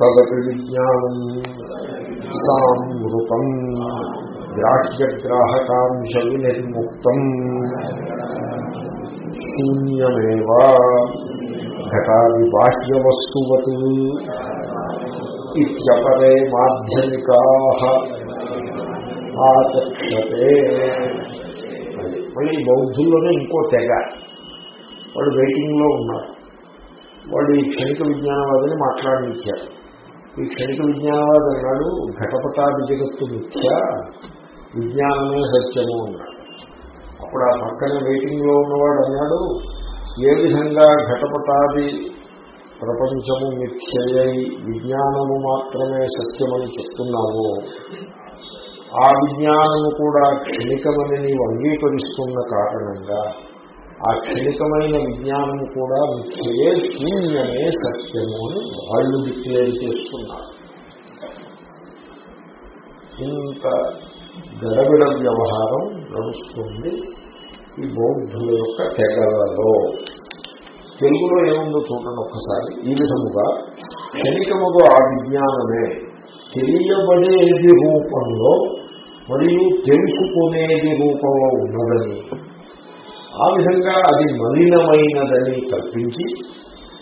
తదపి విజ్ఞానం సామృతం గ్రాహ్యగ్రాహకాంశ వినిర్ముక్తం శూన్యమేవా ఘటాది బాహ్యవస్తువత్ ఇపరే మాధ్యమికా ఆచక్షతే. మళ్ళీ బౌద్ధుల్లోనే ఇంకో తెగ. వాళ్ళు వెయిటింగ్లో ఉన్నారు. వాళ్ళు ఈ క్షణిక విజ్ఞానవాదిని మాట్లాడించారు. ఈ క్షణిక విజ్ఞానవాడు అన్నాడు ఘటపటాది జగత్తు మిథ్య విజ్ఞానమే సత్యము అన్నాడు. అప్పుడు ఆ పక్కన వెయిటింగ్లో ఉన్నవాడు అన్నాడు ఏ విధంగా ఘటపటాది ప్రపంచము మిథ్యయై విజ్ఞానము మాత్రమే సత్యమని చెప్తున్నావో ఆ విజ్ఞానము కూడా క్షణికమని నీవు అంగీకరిస్తున్న కారణంగా ఆ క్షణికమైన విజ్ఞానం కూడా మిథ్యయే శూన్యమే సత్యము అని వాళ్ళు డిక్లేర్ చేస్తున్నారు ఇంత గడబిడ వ్యవహారం నడుస్తుంది ఈ బౌద్ధుల యొక్క తెగలలో. తెలుగులో ఏముందో చూడండి ఒక్కసారి. ఈ విధముగా క్షణికముగా ఆ విజ్ఞానమే తెలియబడేది రూపంలో మరియు తెలుసుకునేది రూపంలో ఉన్నదని ఆ విధంగా అది మలినమైనదని కల్పించి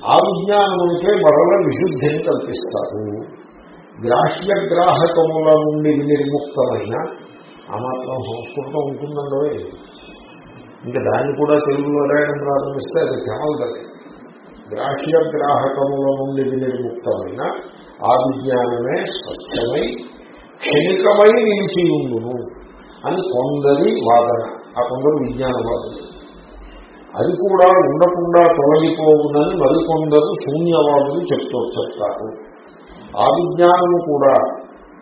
ఆ విజ్ఞానమునికే మరల విశుద్ధిని కల్పిస్తారు. గ్రాహ్యగ్రాహకముల నుండి నిర్ముక్తమైన ఆ మాత్రం సంస్కృతం ఉంటుందండో ఇంకా దాన్ని కూడా తెలుగులో రాయడం ప్రారంభిస్తే అది క్షమల్దది గ్రాహ్య గ్రాహకముల నుండి నిర్ముక్తమైన ఆ విజ్ఞానమే స్వచ్ఛమై క్షణికమై నిలిచి ఉండును అని కొందరి వాదన. ఆ కొందరు విజ్ఞానవాదులు. అది కూడా ఉండకుండా తొలగిపోవునని మరికొందరు శూన్యవాదులు చెప్తూ చెప్తారు ఆ విజ్ఞానము కూడా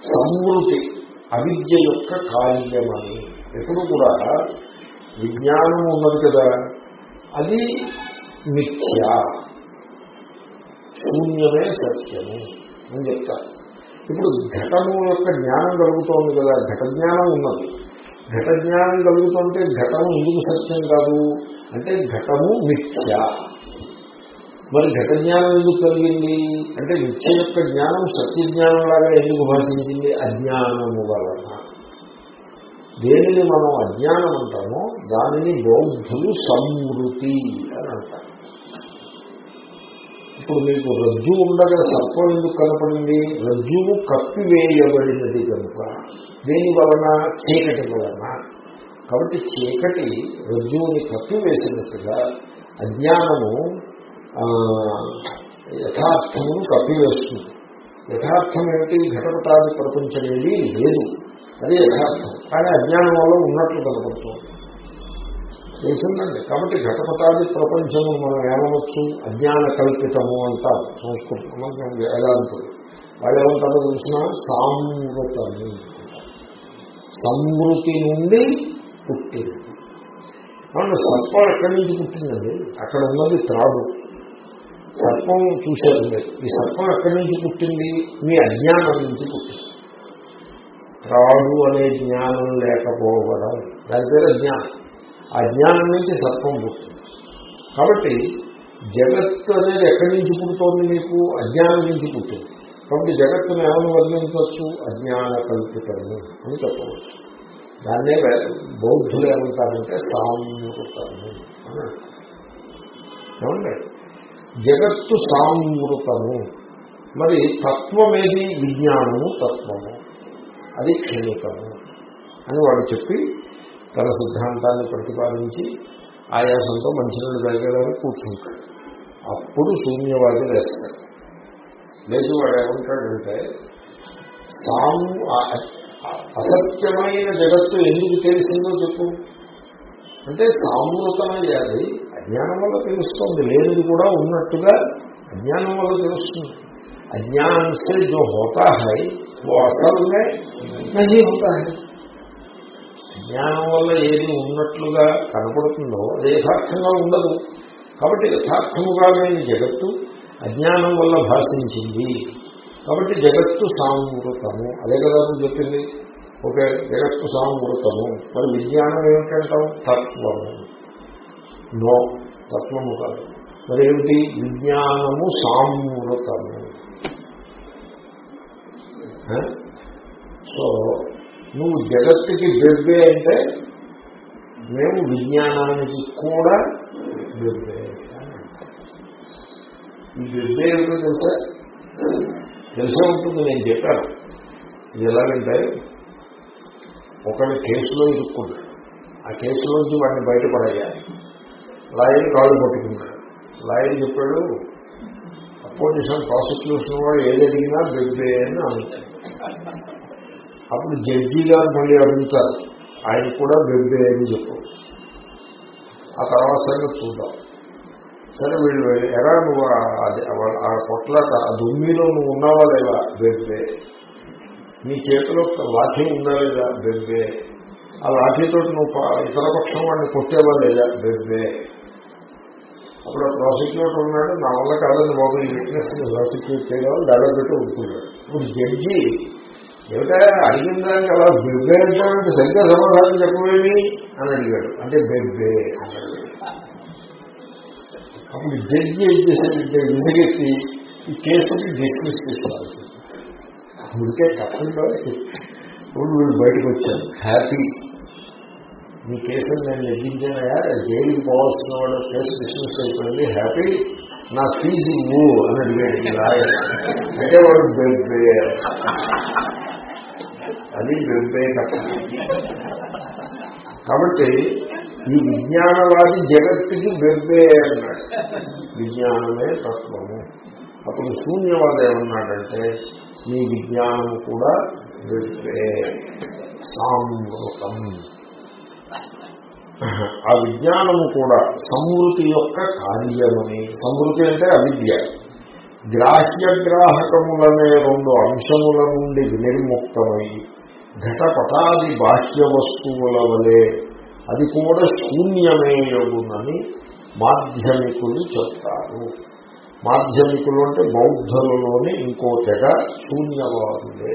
సంవృతి అవిద్య యొక్క కార్యమని ఎప్పుడు కూడా విజ్ఞానం ఉన్నది కదా అది మిథ్య. శూన్యమే సత్యము అని చెప్తారు. ఇప్పుడు ఘటము యొక్క జ్ఞానం కలుగుతోంది కదా ఘట జ్ఞానం ఉన్నది. ఘట జ్ఞానం కలుగుతుంటే ఘటము ఎందుకు సత్యం కాదు? అంటే ఘటము మిథ్య. మరి ఘట జ్ఞానం ఎందుకు కలిగింది? అంటే మిథ్య యొక్క జ్ఞానం సత్య జ్ఞానం లాగా ఎందుకు భాషించింది? అజ్ఞానము వలన. దేనిని మనం అజ్ఞానం అంటామో దానిని బౌద్ధులు సంవృతి అని అంటారు. ఇప్పుడు మీకు రజ్జు ఉండగా సర్పం ఎందుకు కనపడింది? రజ్జువు కప్పివేయబడినది కనుక. దేని వలన? చీకటి వలన. కాబట్టి చీకటి రజ్జువుని కప్పివేసినట్టుగా అజ్ఞానము యథార్థమును కప్పివేస్తుంది. యథార్థం ఏమిటి? ఘటపటాది ప్రపంచం ఏది లేదు. అది యథార్థం. కానీ అజ్ఞానం వల్ల ఉన్నట్లు కనపడుతుంది. తెలిసిందండి కాబట్టి ఘటపటాది ప్రపంచము మనం ఏమనొచ్చు? అజ్ఞాన కల్పితము అంటారు సంస్కృతం. వేదాంతులు. వాళ్ళు ఏమంటారో తెలిసిన? సామృతము సంవృతి నుండి పుట్టింది. అవును సర్పం ఎక్కడి నుంచి పుట్టిందండి? అక్కడ ఉన్నది త్రాడు సర్పం చూశారు మీరు. ఈ సర్పం ఎక్కడి నుంచి పుట్టింది? మీ అజ్ఞానం నుంచి పుట్టింది. త్రాడు అనే జ్ఞానం లేకపోవడం దాని పేరు అజ్ఞానం. ఆ జ్ఞానం నుంచి సర్పం పుట్టింది. కాబట్టి జగత్తు అనేది ఎక్కడి నుంచి పుడుతోంది మీకు? అజ్ఞానం నుంచి పుట్టింది. కాబట్టి జగత్తును ఏమని వర్ణించవచ్చు? అజ్ఞాన కల్పితము అని చెప్పవచ్చు. దాన్నే బౌద్ధులు ఏమంటారంటే సామృతము అని ఏమండి? జగత్తు సామృతము. మరి తత్వమేది? విజ్ఞానము తత్వము. అది క్షణికము అని వాడు చెప్పి తన సిద్ధాంతాన్ని ప్రతిపాదించి ఆయాసంతో మంచినీళ్ళు తాగేదాన్ని కూర్చుంటాడు అప్పుడు శూన్యవాది వేస్తాడు లేదు వాడు ఏమంటాడంటే సాము అసత్యమైన జగత్తు ఎందుకు తెలిసిందో చెప్పు. అంటే సామూలతమయ్యాది అజ్ఞానం వల్ల తెలుస్తుంది. లేనిది కూడా ఉన్నట్టుగా అజ్ఞానం వల్ల తెలుస్తుంది. అజ్ఞానం సే జో హోతా హై ఓ అసలు నహీ హోతా హై. అజ్ఞానం వల్ల ఏది ఉన్నట్లుగా కనపడుతుందో అది యథార్థంగా ఉండదు. కాబట్టి యథార్థముగా లేని జగత్తు అజ్ఞానం వల్ల భాషించింది. కాబట్టి జగత్తు సామృతము. అదే కదా నువ్వు చెప్పింది? ఓకే జగత్తు సామృతము. మరి విజ్ఞానం ఏమిటంటాం తత్వము. నో తత్వము కాదు. మరి ఏమిటి? విజ్ఞానము సామృతము. సో నువ్వు జగత్తుకి బెబ్బే అంటే మేము విజ్ఞానానికి కూడా బెబ్బే ఈ బెబ్బే ఏమిటో తెలుసా? తెలిసే ఉంటుంది నేను చెప్పాను. ఇది ఎలాగంటే ఒకరి కేసులో ఇరుక్కున్నాడు. ఆ కేసులోంచి వాడిని బయటపడేయాలి. లాయర్ కాళ్ళు పట్టుకున్నాడు. లాయర్ చెప్పాడు అపోజిషన్ ప్రాసిక్యూషన్ వాడు ఏది అడిగినా బెబ్బే అని అనుకుంటాడు అప్పుడు జడ్జి గారు మళ్ళీ అడుగుతారు ఆయన కూడా బెబ్బే అని చెప్పు. ఆ తర్వాత సంగతి చూద్దాం. సరే వీళ్ళు ఎలా నువ్వు ఆ- పొట్లాట ఆ- దుమ్మిలో నువ్వు ఉన్నావా లేదా బెబ్బే నీ చేతిలో ఒక లాఠీ ఉందా లేదా బెబ్బే ఆ లాఠీతో నువ్వు ఇతర పక్షం వాడిని కొట్టేవా లేదా బెబ్బే అప్పుడు ఆ ప్రాసిక్యూటర్ ఉన్నాడు నా వల్ల కాదని బాబు ఈ విట్నెస్ ప్రాసిక్యూట్ చేయడం దాదాపు పెట్టి ఒప్పుకున్నాడు. ఇప్పుడు జడ్జి ఏమిటా అడిగిన దానికి అలా బెబ్బే అంటే సరిగ్గా సమాధానం చెప్పవేమి? అని అడిగాడు. అంటే బెబ్బే అన్నాడు. అప్పుడు జడ్జి ఏం చేశాడంటే విసిగెత్తి ఈ కేసుని డిస్మిస్ చేసుకోవాల్సి ఉడికే కష్టంలో ఇప్పుడు వీళ్ళు బయటకు వచ్చారు హ్యాపీ. మీ కేసుని నేను నెగ్గించానయా జైలుకి పోవాల్సిన వాడు కేసు డిస్మిస్ అయిపోయింది. హ్యాపీ. నా ఫీజు ఇవ్వు అని అడిగాడు ఈ లాయర్. అంటే వాడు బెబ్బే అది బెబ్బే కష్టం కాబట్టి ఈ విజ్ఞానవాది జగత్తుకి బెబ్బే అన్నాడు. విజ్ఞానమే తత్వము. అప్పుడు శూన్యవాది ఏమన్నాడంటే మీ విజ్ఞానం కూడా బెబ్బే సామృతం. ఆ విజ్ఞానము కూడా సమృతి యొక్క కార్యమని. సమృతి అంటే అవిద్య. గ్రాహ్య గ్రాహకములనే రెండు అంశముల నుండి వినిర్ముక్తమై ఘటపటాది బాహ్య వస్తువుల వలె అది కూడా శూన్యమే యోగునని మాధ్యమికులు చెప్తారు. మాధ్యమికులు అంటే బౌద్ధులలోని ఇంకో తెగ శూన్యవాదులే.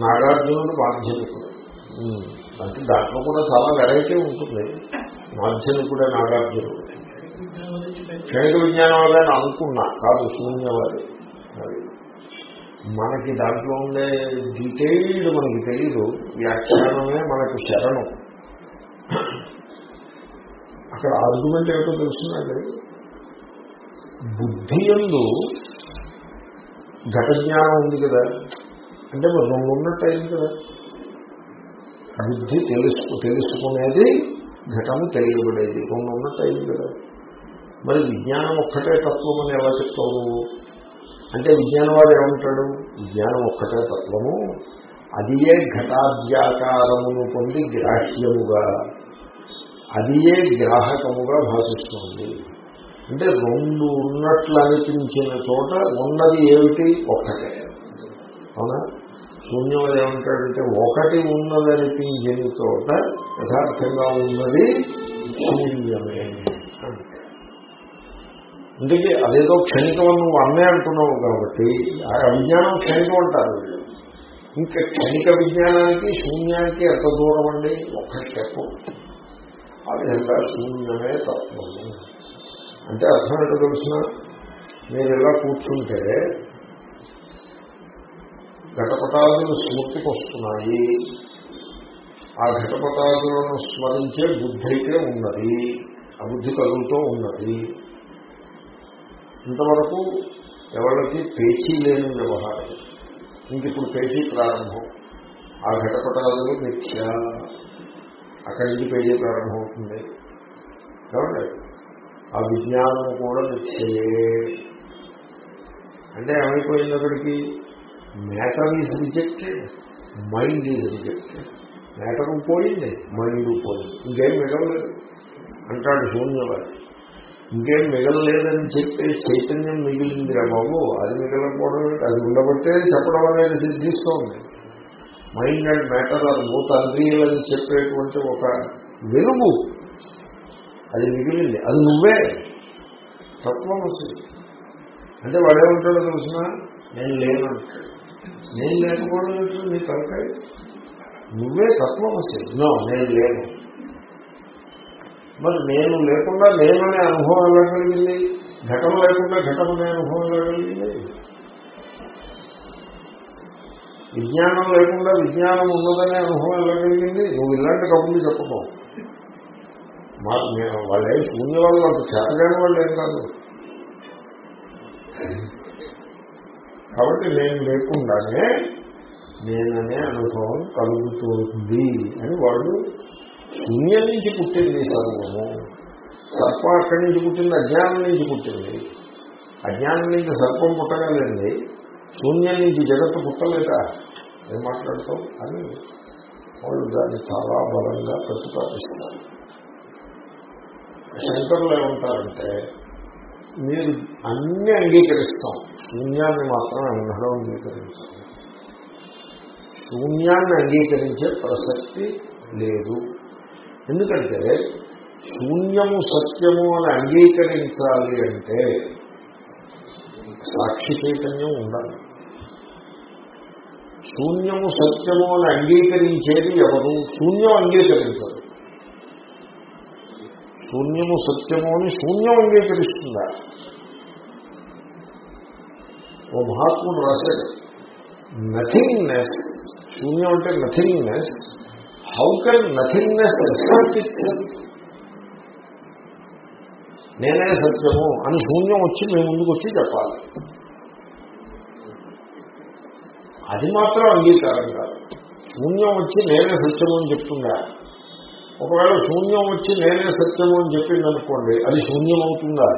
నాగార్జునుడు మాధ్యమికుడు. అంటే దాంట్లో కూడా చాలా వెరైటీ ఉంటుంది. మాధ్యమికుడే నాగార్జునుడు. క్షణిక విజ్ఞానం వల్ల అనుకున్నా కాదు శూన్యవాది. మనకి దాంట్లో ఉండే డీటెయిల్డ్ మనకి తెలియదు వ్యాఖ్యానమే మనకు శరణం. అక్కడ ఆర్గ్యుమెంట్ ఏమిటో తెలుస్తుందండి బుద్ధి ఎందు ఘట జ్ఞానం ఉంది కదా. అంటే మరి రెండు ఉన్నట్టు అయింది కదా. బుద్ధి తెలుసు తెలుసుకునేది ఘటము తెలియబడేది. రెండు ఉన్నట్టు అయింది కదా. మరి విజ్ఞానం ఒక్కటే తత్వం అని ఎలా చెప్తావు అంటే విజ్ఞానం వాడు ఏమంటాడు? విజ్ఞానం ఒక్కటే తత్వము. అది ఏ ఘటాద్యాకారమును పొంది గ్రాహ్యముగా అదియే గ్రాహకముగా భాషిస్తుంది. అంటే రెండు ఉన్నట్లు అనిపించిన చోట ఉన్నది ఏమిటి? ఒక్కటే. అవునా? శూన్యం ఏమంటాడంటే ఒకటి ఉన్నదనిపించిన చోట యథార్థంగా ఉన్నది శూన్యమే. అందుకే అదేదో క్షణికం నువ్వు అన్నే అంటున్నావు కాబట్టి ఆ విజ్ఞానం క్షణికం అంటారు వీళ్ళు. ఇంకా క్షణిక విజ్ఞానానికి శూన్యానికి ఎంత దూరం అండి? ఒక్క స్టెప్ ఆ విధంగా శూన్యమే తత్వము అంటే అర్థం ఏంటో తెలిసిన? మీరు ఇలా కూర్చుంటే ఘటపటాదులు స్మృతికి వస్తున్నాయి. ఆ ఘటపటాదులను స్మరించే బుద్ధి అయితే ఉన్నది. ఆ బుద్ధి కదులుతో ఉన్నది. ఇంతవరకు ఎవరికి పేచీ లేని వ్యవహారం. ఇంక ఇప్పుడు పేచీ ప్రారంభం. ఆ ఘటపటాలు మిథ్య. అక్కడి నుంచి పేజీ ప్రారంభం అవుతుంది కాబట్టి ఆ విజ్ఞానం కూడా మిథ్యయే అంటే ఏమైపోయింది అక్కడికి? Matter is rejected. Mind is rejected. Matter పోయింది. మైండ్ పోయింది. ఇంకేం మిగలలేదు అంటాడు శూన్యవాది. ఇంకేం మిగలలేదని చెప్పే చైతన్యం మిగిలిందిరా బాబు. అది మిగలకపోవడం అది ఉండబట్టే చెప్పడం అనేది సిద్ధిస్తోంది. మైండ్ అండ్ మ్యాటర్ ఆర్ మూత అన్రియల్ అని చెప్పేటువంటి ఒక వెలుగు. అది మిగిలింది. అది నువ్వే. తత్వమసి అంటే వాడేమంటాడో తెలిసిన? నేను లేను నేను లేకపోవడం నీ తలకాయ? నువ్వే తత్వమసి నో నేను లేను. మరి నేను లేకుండా నేననే అనుభవం ఎలా కలిగింది? ఘటన లేకుండా ఘటన అనే అనుభవం కలిగింది? విజ్ఞానం లేకుండా విజ్ఞానం ఉన్నదనే అనుభవం ఎలా కలిగింది? నువ్వు ఇలాంటి కబుర్లు చెప్పకు. మా మేము వాళ్ళే శూన్య వాళ్ళు అంత చేతగాని వాళ్ళు ఏం కాదు. కాబట్టి నేను లేకుండానే నేననే అనుభవం కలుగుతుంది అని వాళ్ళు శూన్యం నుంచి పుట్టింది సర్వము. సర్పం అక్కడి నుంచి పుట్టింది అజ్ఞానం నుంచి పుట్టింది. అజ్ఞానం నుంచి సర్పం పుట్టగలండి శూన్యం నుంచి జగత్తు పుట్టలేదా ఏం మాట్లాడతాం అని వాళ్ళు దాన్ని చాలా బలంగా ప్రతిపాదిస్తారు. శంకర్లు ఏమంటారంటే మీరు అన్ని అంగీకరిస్తాం. శూన్యాన్ని మాత్రం ఎన్నడూ అంగీకరించాలి శూన్యాన్ని అంగీకరించే ప్రసక్తి లేదు. ఎందుకంటే శూన్యము సత్యము అని అంగీకరించాలి అంటే సాక్షి చైతన్యం ఉండాలి. శూన్యము సత్యము అని అంగీకరించేది ఎవరు? శూన్యం అంగీకరించదు. శూన్యము సత్యము అని శూన్యం అంగీకరిస్తుందా? ఓ మహాత్ముడు రాశాడు నథింగ్నెస్ శూన్యం అంటే నథింగ్నెస్ హౌ కెన్ నథింగ్నెస్ నేనే సత్యము అని శూన్యం వచ్చి మేము ముందుకు వచ్చి చెప్పాలి. అది మాత్రం అంగీకారం కాదు. శూన్యం వచ్చి నేనే సత్యము అని చెప్తుందా? ఒకవేళ శూన్యం వచ్చి నేనే సత్యము అని చెప్పింది అనుకోండి అది శూన్యం అవుతుందా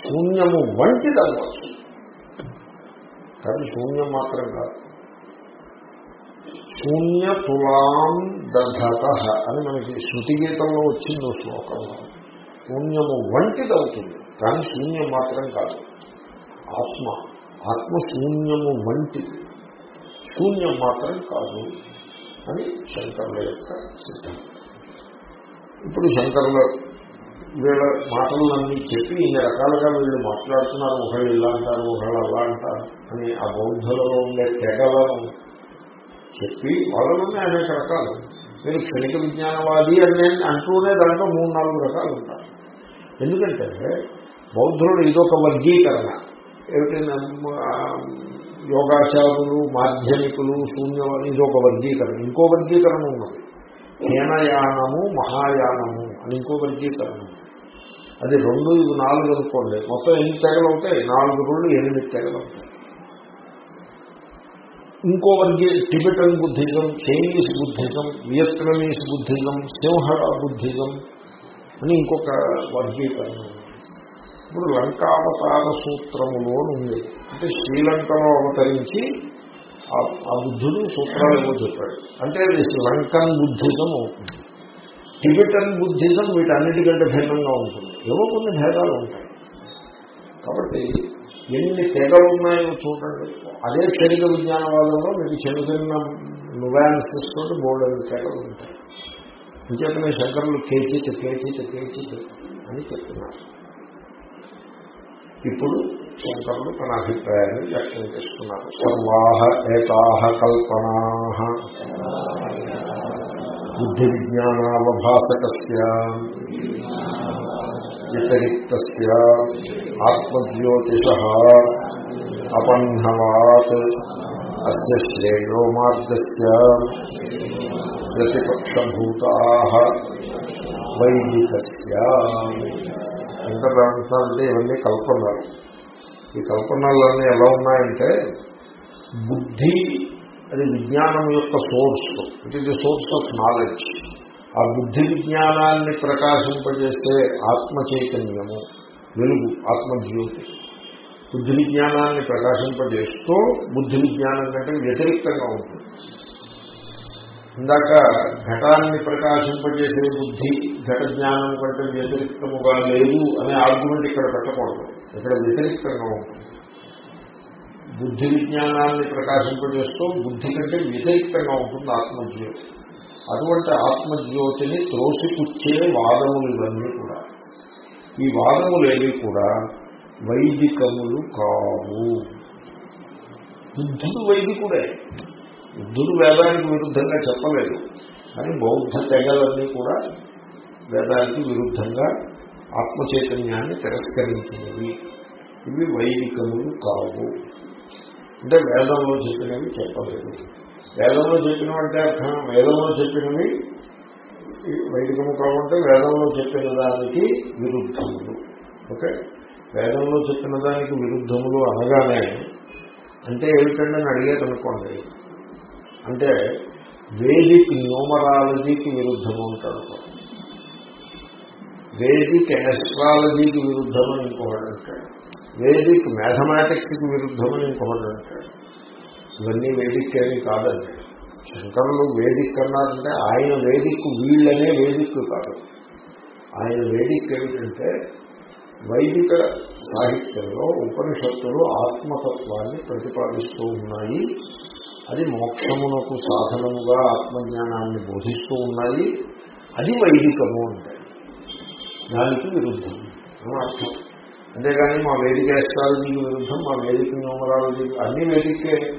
శూన్యము వంటిది అనవచ్చు కానీ శూన్యం మాత్రం కాదు. శూన్య దధత అని మనకి శృతి గీతంలో వచ్చింది శ్లోకంలో శూన్యము వంటిది అవుతుంది కానీ శూన్యం మాత్రం కాదు. ఆత్మ ఆత్మ శూన్యము వంటిది శూన్యం మాత్రం కాదు అని శంకరుల యొక్క సిద్ధం. ఇప్పుడు శంకరుల వీళ్ళ మాటలన్నీ చెప్పి ఇన్ని రకాలుగా వీళ్ళు మాట్లాడుతున్నారు ఒకళ్ళు ఇలా అంటారు ఒకళ్ళు అలా అంటారు అని ఆ బౌద్ధులలో ఉండే తెగలను చెప్పి వాళ్ళలోనే అనేక రకాలు. మీరు క్షణిక విజ్ఞానవాది అని అంటూనే దాంట్లో మూడు నాలుగు రకాలు ఉంటారు. ఎందుకంటే బౌద్ధుడు ఇదొక వర్గీకరణ. ఏమిటి? యోగాచారులు మాధ్యమికులు శూన్యవాది ఇదొక వర్గీకరణ. ఇంకో వర్గీకరణ ఉన్నది. హీనయానము మహాయానము అని ఇంకో వర్గీకరణ అది రెండు ఇది నాలుగు అనుకోండి. మొత్తం ఎన్ని తెగలు అవుతాయి? నాలుగు రెండు ఎనిమిది తెగలు అవుతాయి. ఇంకో వర్గీ Tibetan Buddhism Chinese Buddhism Vietnamese Buddhism Sinhala Buddhism అని ఇంకొక వర్గీకరణ. ఇప్పుడు లంకావతార సూత్రములో ఉంది. అంటే శ్రీలంకలో అవతరించి ఆ బుద్ధుడు సూత్రాలు ఏమో చెప్పాడు. అంటే అది లంకన్ బుద్ధిజం అవుతుంది. టిబెటన్ బుద్ధిజం వీటన్నిటికంటే భిన్నంగా ఉంటుంది. ఏవో కొన్ని భేదాలు ఉంటాయి. కాబట్టి ఎన్ని తెగలు ఉన్నాయో చూడండి. అదే క్షణిక విజ్ఞానవాదంలో మీకు చిన్న చిన్న నువాన్సెస్ తోటి బోర్డు తెగలు ఉంటాయి. ఇంకేతనే శంకరులు కేచిత్ కేచిత్ కేచిత్ అని చెప్తున్నారు. ఇప్పుడు శంకరులు తన అభిప్రాయాన్ని వ్యక్తం చేస్తున్నారు. సర్వాహ ఏకాహ కల్పనా బుద్ధి విజ్ఞానావభాసక వ్యతిరిక్త ఆత్మజ్యోతిష అపన్నవాత్ అస్ శ్రేయో మార్గస్ ప్రతిపక్షభూతా వైదిక అంటే ఇవన్నీ కల్పనలు. ఈ కల్పనలన్నీ ఎలా ఉన్నాయంటే బుద్ధి అది విజ్ఞానం యొక్క source it is the source of knowledge ఆ బుద్ధి విజ్ఞానాన్ని ప్రకాశింపజేసే ఆత్మ చైతన్యము వెలుగు ఆత్మజ్యోతి. బుద్ధి విజ్ఞానాన్ని ప్రకాశింపజేస్తూ బుద్ధి విజ్ఞానం కంటే వ్యతిరేక్తంగా ఉంటుంది. ఇందాక ఘటాన్ని ప్రకాశింపజేసే బుద్ధి ఘట జ్ఞానం కంటే వ్యతిరిక్తముగా లేదు అనే ఆర్గ్యుమెంట్ ఇక్కడ పెట్టకూడదు. ఇక్కడ వ్యతిరిక్తంగా ఉంటుంది. బుద్ధి విజ్ఞానాన్ని ప్రకాశింపజేస్తూ బుద్ధి కంటే వ్యతిరిక్తంగా ఉంటుంది ఆత్మజ్యోతి. అటువంటి ఆత్మజ్యోతిని త్రోసిపుచ్చే వాదములు ఇవన్నీ కూడా. ఈ వాదములేవి కూడా వైదికములు కావు. బుద్ధుడు వైదికుడే. బుద్ధుడు వేదానికి విరుద్ధంగా చెప్పలేదు. కానీ బౌద్ధ తెగలన్నీ కూడా వేదానికి విరుద్ధంగా ఆత్మచైతన్యాన్ని తిరస్కరించినవి. ఇవి వైదికములు కావు. అంటే వేదంలో చెప్పినవి చెప్పలేదు. వేదంలో చెప్పినవి అంటే అర్థం. వేదంలో చెప్పినవి వైదికము కాబట్టి వేదంలో చెప్పిన దానికి విరుద్ధములు. ఓకే? వేదంలో చెప్పిన దానికి విరుద్ధములు అనగానే అంటే ఏమిటండి అని అడిగేదనుకోండి అంటే వేదిక్ న్యూమరాలజీకి విరుద్ధము అంటాడు. వేదిక్ ఎస్ట్రాలజీకి విరుద్ధమని ఇంకొకటి అంటాడు. వేదిక్ మ్యాథమెటిక్స్కి విరుద్ధమని ఇంకొకటి అంటాడు. ఇవన్నీ వేదిక్ అని కాదండి. శంకరులు వేదిక్ అన్నారంటే ఆయన వేదిక్ వీళ్ళనే వేదిక్ కాదు. ఆయన వేదిక్ ఏమిటంటే వైదిక సాహిత్యంలో ఉపనిషత్తులు ఆత్మతత్వాన్ని ప్రతిపాదిస్తూ ఉన్నాయి. అది మోక్షమునకు సాధనముగా ఆత్మజ్ఞానాన్ని బోధిస్తూ ఉన్నాయి. అది వైదికము అంటే. దానికి విరుద్ధం. అని అర్థం. అంతేగాని మా వేదిక ఎస్ట్రాలజీకి విరుద్ధం మా వేదిక న్యూమరాలజీ అన్ని వేదికే.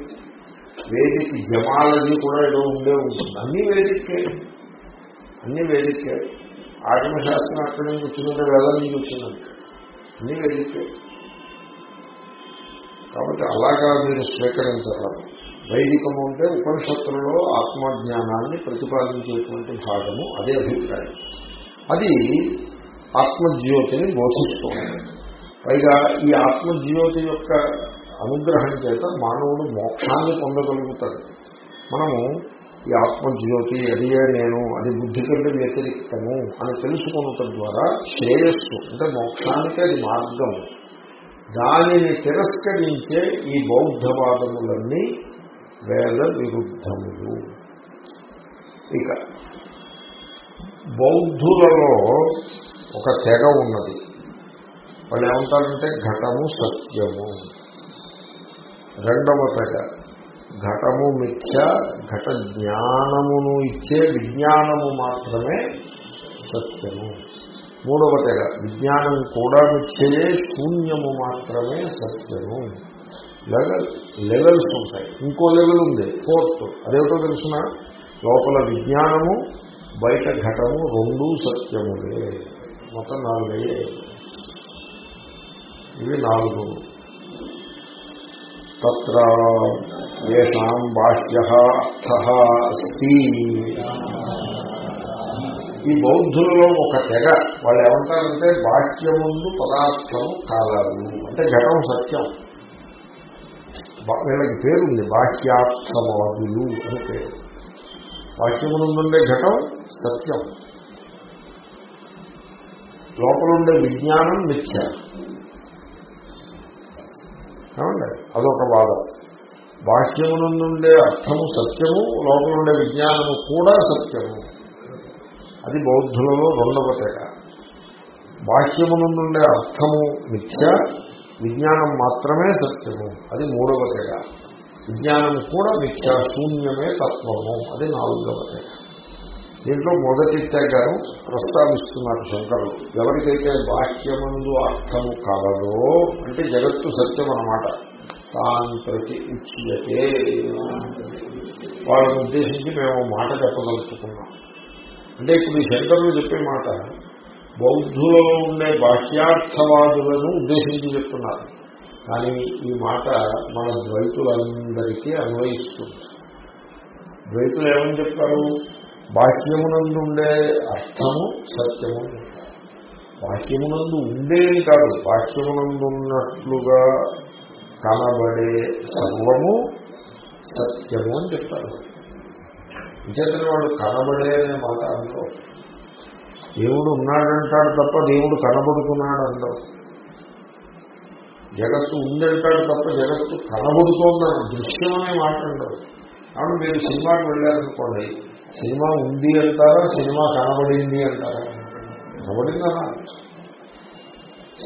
వేదిక జమాలజీ కూడా ఏదో ఉండే ఉంటుంది. అన్ని వేదికే అన్ని వేదికే ఆగమశాస్త్రం అక్కడి నుంచి వచ్చిందంటే వేదం నుంచి వచ్చిందంటే. అన్ని వేదికే కాబట్టి అలాగా మీరు స్వీకరించగలరు వైదికము అంటే ఉపనిషత్తులలో ఆత్మజ్ఞానాన్ని ప్రతిపాదించేటువంటి భాగము అదే అభిప్రాయం. అది ఆత్మజ్యోతిని బోధిస్తుంది. పైగా ఈ ఆత్మజ్యోతి యొక్క అనుగ్రహం చేత మానవుడు మోక్షాన్ని పొందగలుగుతాడు. మనము ఈ ఆత్మజ్యోతి అదియే నేను అది బుద్ధి కంటే వ్యతిరిక్తము అని తెలుసుకున్నటం ద్వారా శ్రేయస్సు అంటే మోక్షానికి అది మార్గము. దానిని తిరస్కరించే ఈ బౌద్ధవాదములన్నీ వేద విరుద్ధములు. ఇక బౌద్ధులలో ఒక తెగ ఉన్నది. వాళ్ళు ఏమంటారంటే ఘటము సత్యము. రెండవ తెగ ఘటము మిథ్య ఘట జ్ఞానమును ఇచ్చే విజ్ఞానము మాత్రమే సత్యము. మూడవ తెగ విజ్ఞానం కూడా మిథ్యయే శూన్యము మాత్రమే సత్యము. లెవెల్ లెవెల్స్ ఉంటాయి. ఇంకో లెవెల్ ఉంది ఫోర్త్. అదేమిటో తెలుసిన? లోపల విజ్ఞానము బయట ఘటము రెండు సత్యములే. మొత్తం నాలుగయ్యే. ఇవి నాలుగు. తత్ర ఏషాం బాహ్య అర్థ అస్తి ఈ బౌద్ధులలో ఒక తెగ వాళ్ళు ఏమంటారంటే బాహ్యముందు పదార్థము కాలాలు అంటే ఘటం సత్యం. వీళ్ళకి పేరుంది బాహ్యార్థవాదులు అని పేరు. బాహ్యమునందుండే ఘటం సత్యం. లోపలుండే విజ్ఞానం మిథ్య. ఏమండి? అదొక వాదం. బాహ్యమునందుండే అర్థము సత్యము లోపలుండే విజ్ఞానము కూడా సత్యము. అది బౌద్ధులలో రెండవ తెగ. బాహ్యమునందుండే అర్థము మిథ్య విజ్ఞానం మాత్రమే సత్యము. అది మూడవ తెగ. విజ్ఞానం కూడా మిథ్య శూన్యమే తత్వము. అది నాలుగవ తెగ. దీంట్లో మొదటి తెగను ప్రస్తావిస్తున్నారు శంకరులు ఎవరికైతే బాహ్యమందు అర్థము కలదో అంటే జగత్తు సత్యం అన్నమాట. తాను ప్రతి ఉచ్యతే వాళ్ళని ఉద్దేశించి మేము మాట చెప్పదలుచుకున్నాం. అంటే ఇప్పుడు ఈ శంకరులు చెప్పే మాట బౌద్ధులలో ఉండే బాహ్యార్థవాదులను ఉద్దేశించి చెప్తున్నారు. కానీ ఈ మాట మన ద్వైతులందరికీ అన్వయిస్తుంది. ద్వైతులు ఏమని చెప్తారు? బాహ్యమునందు ఉండే అర్థము సత్యము. బాహ్యమునందు ఉండేది కాదు బాహ్యమునందు ఉన్నట్లుగా కనబడే సర్వము సత్యము అని చెప్తారు. విచేతన వాడు కనబడే అనే మాట అంటారు దేవుడు ఉన్నాడంటాడు తప్ప దేవుడు కనబడుతున్నాడు అంటారు జగత్తు ఉందంటాడు తప్ప జగత్తు కనబడుతోందని దృశ్యం అనే మాట అంటారు. కాబట్టి మీరు సినిమాకి వెళ్ళారనుకోండి సినిమా ఉంది అంటారా? సినిమా కనబడింది అంటారా? కనబడిందనా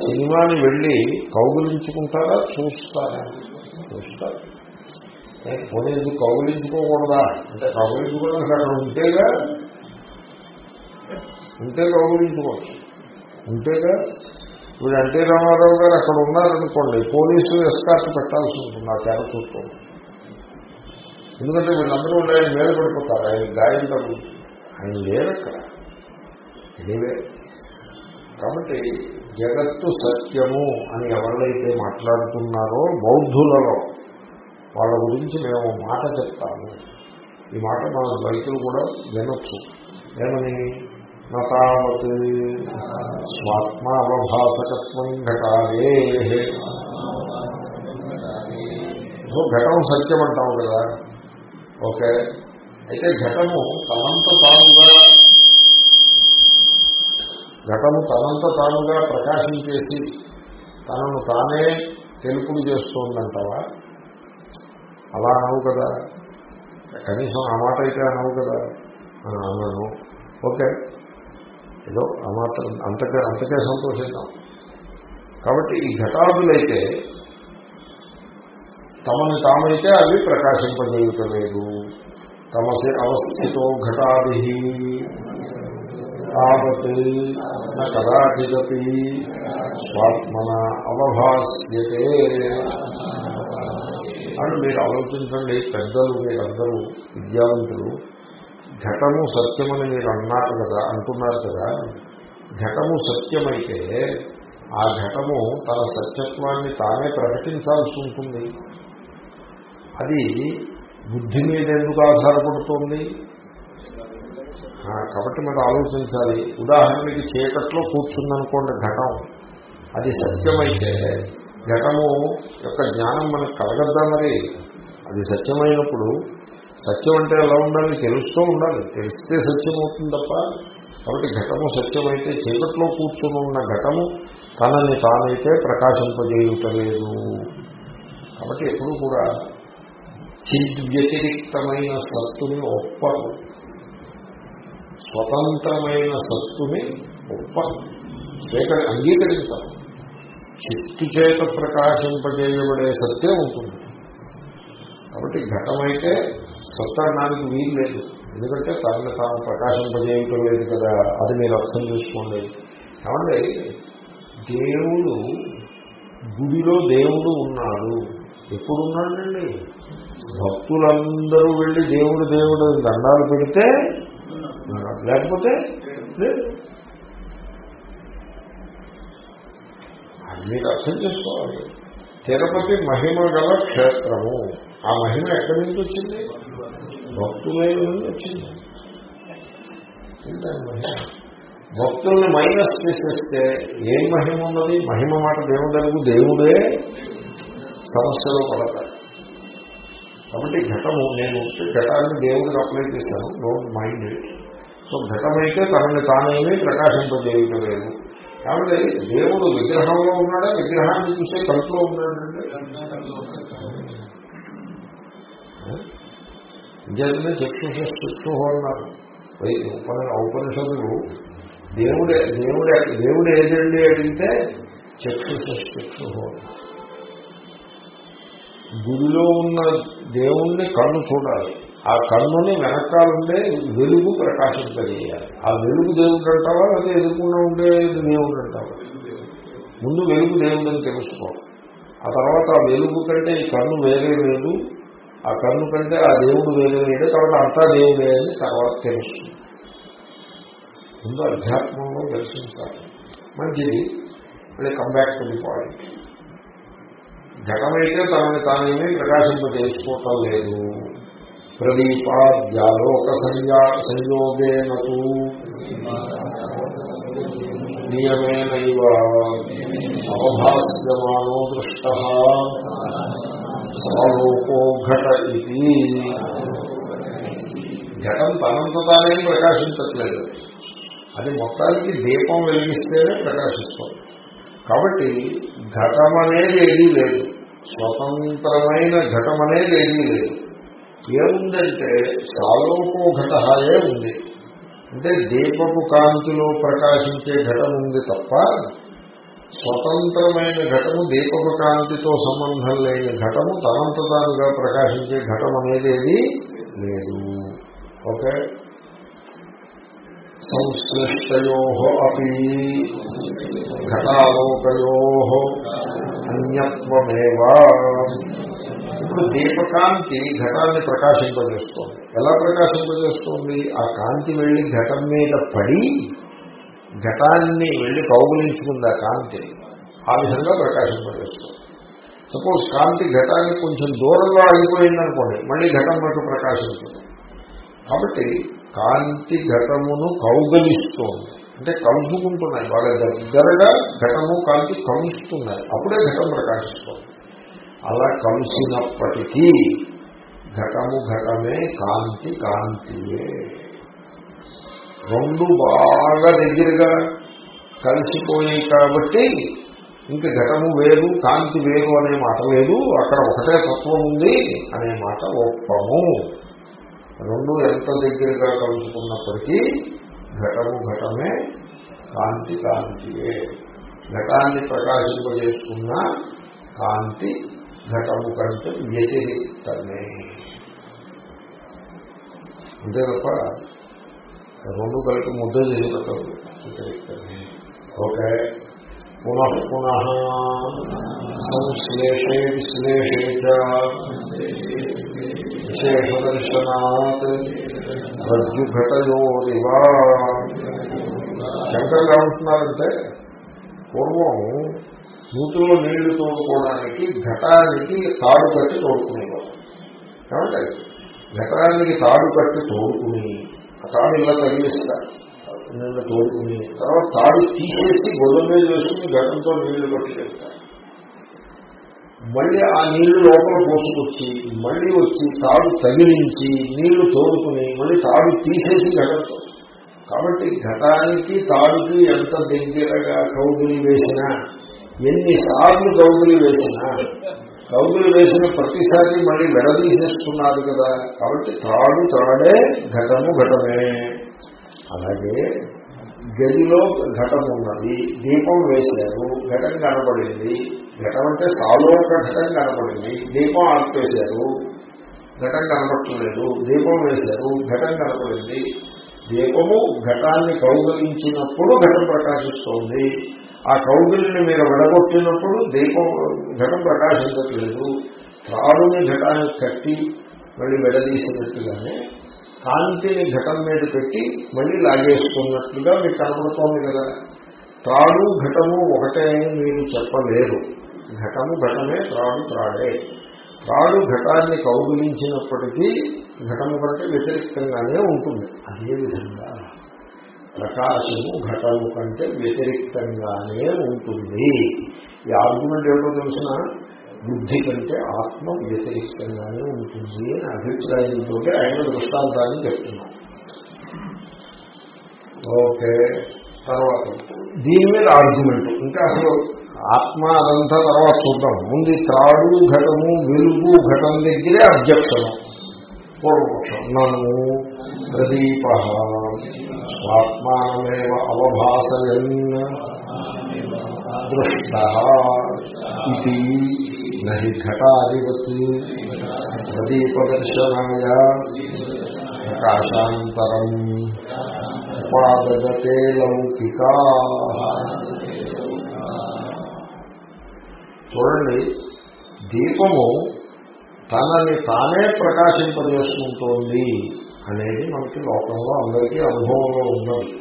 సినిమాని వెళ్ళి కౌగులించుకుంటారా? చూస్తారా? చూస్తారు. పోనీ ఇది కౌగులించుకోకూడదా? అంటే కౌగులించుకోవడం అక్కడ ఉంటేగా ఉంటే కౌగులించుకోవచ్చు. ఉంటేగా ఇప్పుడు ఎన్టీ రామారావు గారు అక్కడ ఉన్నారనుకోండి పోలీసులు ఎస్కార్ట్ పెట్టాల్సి ఉంటుంది ఆ తెర చుట్టూ ఎందుకంటే వీళ్ళందరూ ఆయన మేలు పడిపోతారు. ఆయన గాయం తగ్గుతుంది ఆయన లేరు అక్కడ. ఎనీవే కాబట్టి జగత్తు సత్యము అని ఎవరైతే మాట్లాడుతున్నారో బౌద్ధులలో వాళ్ళ గురించి మేము మాట చెప్తాము. ఈ మాట మన రైతులు కూడా వినొచ్చు. ఏమని? నతావత్ స్వాత్మావభాసకత్వం ఘటాలే. సో ఘటం సత్యం అంటాం కదా. ఓకే. అయితే ఘటము తనంత తానుగా ఘటము తనంత తానుగా ప్రకాశించేసి తనను తానే తెలుపుడు చేస్తోందంటావా? అలా అనవు కదా. కనీసం ఆ మాట అయితే అనవు కదా. అని అన్నాను. ఓకే. ఏదో ఆ మాత్రం అంతకే అంతకే సంతోషిద్దాం. కాబట్టి ఈ ఘటాదులైతే తమను తామైతే అవి ప్రకాశింపజేయటలేదు తమసి అవస్థితో ఘటాది. తావత్ న స్వాత్మన అవభాస్యతే. అని మీరు ఆలోచించండి పెద్దలు మీరందరూ విద్యావంతులు ఘటము సత్యమని మీరు అన్నారు కదా అంటున్నారు కదా ఘటము సత్యమైతే ఆ ఘటము తన సత్యత్వాన్ని తానే ప్రకటించాల్సి ఉంటుంది. అది బుద్ధి మీద ఎందుకు ఆధారపడుతోంది? కాబట్టి మనం ఆలోచించాలి. ఉదాహరణకి చీకట్లో కూర్చుందనుకోండి ఘటం. అది సత్యమైతే ఘటము యొక్క జ్ఞానం మనకు కలగద్దా మరి? అది సత్యమైనప్పుడు సత్యం అంటే ఎలా ఉండాలి? తెలుస్తూ ఉండాలి. తెలిస్తే సత్యం అవుతుంది తప్ప కాబట్టి ఘటము సత్యమైతే చీకట్లో కూర్చుని ఉన్న ఘటము తనని తానైతే ప్రకాశింపజేయుటలేదు కాబట్టి ఎప్పుడు కూడా చిద్వ్యతిరిక్తమైన సత్తుని ఒప్పరు. స్వతంత్రమైన సత్తుని ఒప్పరు. స్వీకరి అంగీకరించాలి. చిత్తు చేత ప్రకాశింపజేయబడే సత్తే ఉంటుంది. కాబట్టి ఘటమైతే సత్తడానికి వీలు లేదు. ఎందుకంటే తనని తాను ప్రకాశింపజేయటం లేదు కదా. అది మీరు అర్థం చేసుకోండి. కాబట్టి దేవుడు గుడిలో దేవుడు ఉన్నాడు. ఎప్పుడున్నాడండి? భక్తులందరూ వెళ్ళి దేవుడు దేవుడు దండాలు పెడితే లేకపోతే లేదు. అది మీరు అర్థం చేసుకోవాలి. తిరుపతి మహిమ గల క్షేత్రము. ఆ మహిమ ఎక్కడి నుంచి వచ్చింది? భక్తులైన నుండి వచ్చింది. భక్తుల్ని మైనస్ చేసేస్తే ఏం మహిమ ఉన్నది? మహిమ మాట దేవుడు దేవుడే సమస్యలో పడతాడు కాబట్టి ఘటము నేను ఉత్తి ఘటాన్ని దేవుడికి అప్లై చేశాను. డోంట్ మైండ్ ఇట్ సో ఘటమైతే తనని తానేమీ ప్రకాశింపజేయటలేదు కాబట్టి దేవుడు విగ్రహంలో ఉన్నాడా? విగ్రహాన్ని చూసే కలుపులో ఉన్నాడంటే? ఇంకేతనే చక్షుష చక్షు అన్నారు వై- ఉపని ఔపనిషదులు దేవుడే దేవుడే దేవుడు ఏదండి అడిగితే చక్షుష చక్షు గుడిలో ఉన్న దేవుణ్ణి కన్ను చూడాలి. ఆ కన్నుని వెనకాలంటే వెలుగు ప్రకాశింపజేయాలి. ఆ వెలుగు దేవుడు అంటావా? అదే ఎదుర్కొన్నా ఉండే దేవుడు అంటావా? ముందు వెలుగు దేవుడని తెలుసుకో ఆ తర్వాత ఆ వెలుగు కంటే ఈ కన్ను వేరే లేదు. ఆ కన్ను కంటే ఆ దేవుడు వేరే లేడు. కాబట్టి అంతా దేవుడే అని తర్వాత తెలుస్తుంది. ముందు అధ్యాత్మంలో దర్శించాలి. మంచిది. మళ్ళీ come back to the point ఘటమైతే తనని తానేమీ ప్రకాశింపజేసుకోవటం లేదు ప్రదీపాద్యాలోక సంయా సంయోగేనూ నియమేనైవ అవభాస్యమానో దృష్ట. సాలోకో ఘట ఇది. ఘటం తనంత తానే ప్రకాశించట్లేదు. అది మొత్తానికి దీపం వెలిగిస్తేనే ప్రకాశిస్తుంది. కాబట్టి ఘటం అనేది ఏదీ లేదు. స్వతంత్రమైన ఘటం అనేది ఏమీ లేదు. ఏముందంటే సాలోకో ఘటహాయే ఉంది. అంటే దీపపు కాంతిలో ప్రకాశించే ఘటం ఉంది తప్ప స్వతంత్రమైన ఘటము దీపపు కాంతితో సంబంధం లేని ఘటము తనంత తానుగా ప్రకాశించే ఘటం అనేది ఏది లేదు. ఓకే? సంశ్లిష్టయో అపి ఘటాలోకయో అన్యత్వమేవా ఇప్పుడు దీపకాంతి ఘటాన్ని ప్రకాశింపజేస్తోంది. ఎలా ప్రకాశింపజేస్తోంది? ఆ కాంతి వెళ్ళి ఘటం మీద పడి ఘటాన్ని వెళ్ళి కౌగులించుకుందా కాంతి. ఆ విధంగా ప్రకాశింపజేస్తుంది. సపోజ్ కాంతి ఘటాన్ని కొంచెం దూరంలో ఆగిపోయిందనుకోండి మళ్ళీ ఘటం మనకు ప్రకాశించింది. కాబట్టి కాంతి ఘటమును కౌగలిస్తోంది. అంటే కలుసుకుంటున్నాయి. వాళ్ళ దగ్గరగా ఘటము కాంతి కలుస్తున్నాయి. అప్పుడే ఘటం ప్రకాశిస్తుంది. అలా కలిసినప్పటికీ ఘటము ఘటమే కాంతి కాంతియే. రెండు బాగా దగ్గరగా కలిసిపోయాయి కాబట్టి ఇంక ఘటము వేరు కాంతి వేరు అనే మాట లేదు. అక్కడ ఒకటే తత్వం ఉంది అనే మాట ఒప్పము రెండు ఎంత దగ్గరగా కలుసుకున్నప్పటికీ ఘటము ఘటమే కాంతి కాంతియే. ఘటాన్ని ప్రకాశింపజేస్తున్న కాంతి ఘటము కంటే వ్యతిరిక్తమే. అంతే తప్ప రెండు కలిపి ముద్ద చేయబడతారు వ్యతిరిక్తమే. ఓకే. పునః పునః సంశ్లేషే విశ్లేషే విశేష దర్శనాత్. రజ్జుఘటయోరివా శంకర్లు ఏమంటున్నారంటే పూర్వం నూతుల్లో నీళ్ళు తోడుకోవడానికి ఘటానికి తాడు కట్టి తోడుకునేవారు. ఏమంటే ఘటానికి తాడు కట్టి తోడుకుని ఆ తాడు ఇలా తగిలిస్తారు నీళ్ళు తోడుకుని తర్వాత తాడు తీసేసి గొడవ మీద వేసుకుని ఘటంతో నీళ్ళు పట్టుకెళ్తారు మళ్ళీ ఆ నీళ్ళు లోపల పోసుకొచ్చి మళ్ళీ వచ్చి తాడు తగిలించి నీళ్ళు తోడుకుని మళ్ళీ తాడు తీసేసి ఘటంతో కాబట్టి ఘటానికి తాడుకి ఎంత దగ్గరగా కౌగులి వేసినా ఎన్నిసార్లు కౌగులి వేసినా కౌగులు వేసిన ప్రతిసారి మళ్ళీ విడదీసేస్తున్నారు కదా. కాబట్టి తాడు తాడే ఘటము ఘటమే. అలాగే గదిలో ఘటం ఉన్నది దీపం వేశారు. ఘటం కనపడింది ఘటం అంటే సాలోక ఘటం కనపడింది దీపం ఆర్పేశారు ఘటం కనపడలేదు దీపం వేశారు. ఘటం కనపడింది దీపము ఘటాన్ని కౌగలించినప్పుడు ఘటం ప్రకాశిస్తోంది. ఆ కౌగిలిని మీరు విడగొట్టినప్పుడు దీపం ఘటం ప్రకాశించట్లేదు. త్రాడుని ఘటాన్ని కట్టి మళ్ళీ విడదీసినట్టుగానే కాంతిని ఘటం మీద పెట్టి మళ్ళీ లాగేసుకున్నట్లుగా మీకు కనపడుతోంది కదా. త్రాడు ఘటము ఒకటే అని మీరు చెప్పలేరు ఘటము ఘటమే త్రాడు త్రాడే. త్రాడు ఘటాన్ని కౌగులించినప్పటికీ ఘటము కంటే వ్యతిరేక్తంగానే ఉంటుంది. అదేవిధంగా ప్రకాశము ఘటము కంటే వ్యతిరేక్తంగానే ఉంటుంది. ఈ ఆర్గ్యుమెంట్ ఏమిటో తెలిసిన? బుద్ధి కంటే ఆత్మ వ్యతిరేకంగానే ఉంటుంది అని అభిప్రాయంతో ఆయన దృష్టాంతాన్ని చెప్తున్నాం ఓకే తర్వాత దీని మీద ఆర్గ్యుమెంట్ ఇంకా అసలు ఆత్మ అదంతా తర్వాత చూద్దాం. ముందు త్రాడు ఘటము వెలుగు ఘటం దగ్గరే అధ్యక్షం పూర్వపక్షం. నన్ను ప్రదీప. స్వాత్మానమేవ అవభాసయన్. దృష్ట. ఇది నహి ఘటాధిపతి ప్రదీపదర్శనాయ ప్రకాశాంతరం ఉపాదగతే లౌకికా. చూడండి దీపము తనని తానే ప్రకాశింపజేసుకుంటోంది అనేది మనకి లోకంలో అందరికీ అనుభవంలో ఉన్నది.